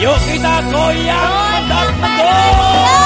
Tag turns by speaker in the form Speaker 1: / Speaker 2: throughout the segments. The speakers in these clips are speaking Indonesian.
Speaker 1: よくた今夜はど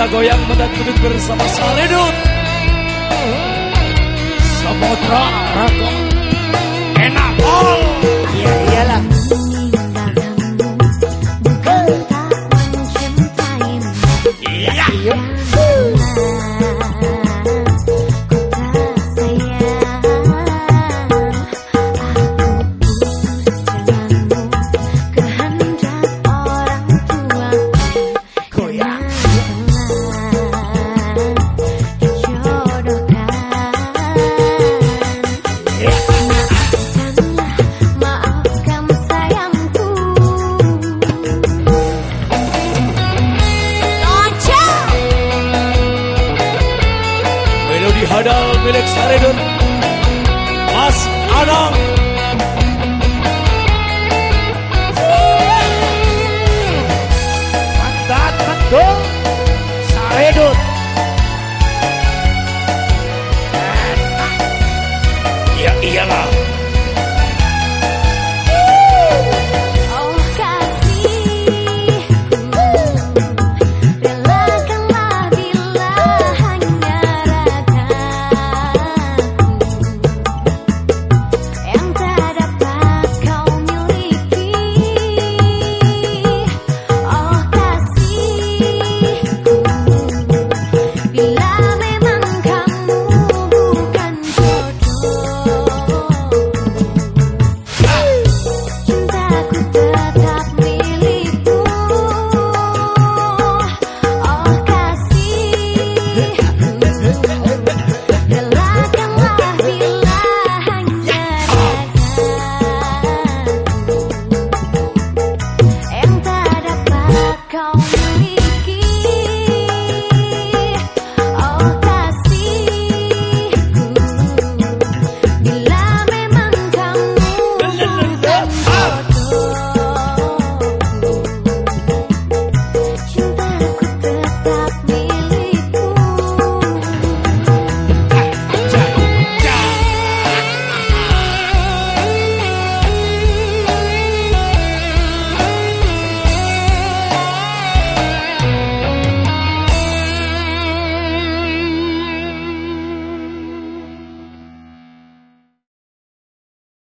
Speaker 1: kita goyang mendat kudut bersama Saledut. Samudra Enak. All Iya
Speaker 2: iyalah.
Speaker 1: 略される Pass along